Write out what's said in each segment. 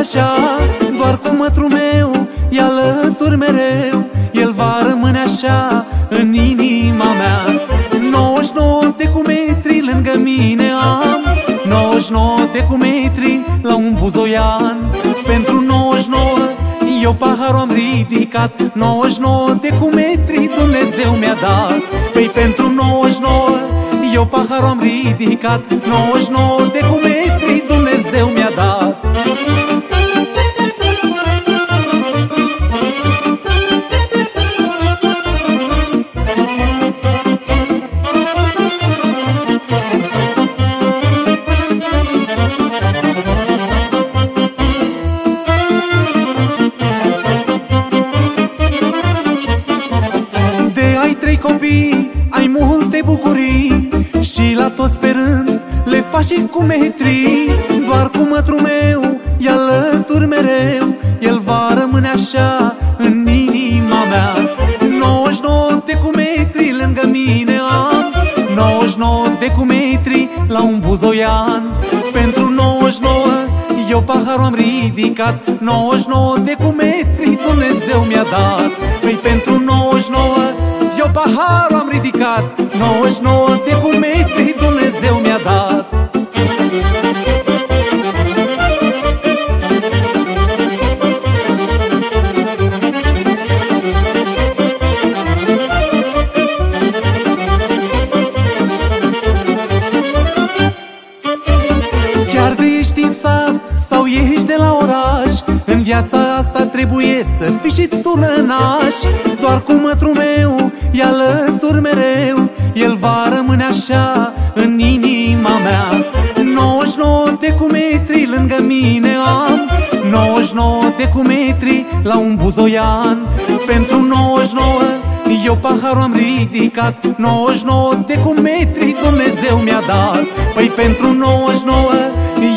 așa Doar cu mătru meu e alături mereu. El va rămâne așa în inima mea. 99 de cu metri lângă mine am. 99 de cu metri la un buzoian. Pentru 99 eu paharul am ridicat. 99 de cu metri Dumnezeu mi-a dat. Păi pentru 99 eu paharul am ridicat. 99 de cu metri Dumnezeu mi-a dat copii, ai multe bucurii. Și la toți pe rând le faci și cu metri Doar cu mătru meu e alături mereu. El va rămâne așa în inima mea. 99 de cu metri lângă mine am. 99 de cu metri la un buzoian. Pentru 99 eu paharul am ridicat. 99 de cu metri Dumnezeu mi-a dat. Păi pentru 99 eu paharul am ridicat 99 de cu metri Dumnezeu mi-a dat. Chiar de ești în sat sau ești de la oraș În viața asta trebuie să fii și tu nănaș. Doar cu mătru așa în inima mea. 99 de cu metri lângă mine am 99 de cu metri la un buzoian. Pentru 99 eu paharul am ridicat 99 de cu metri Dumnezeu mi-a dat. Păi pentru 99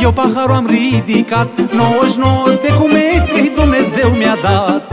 eu paharul am ridicat 99 de cu metri Dumnezeu mi-a dat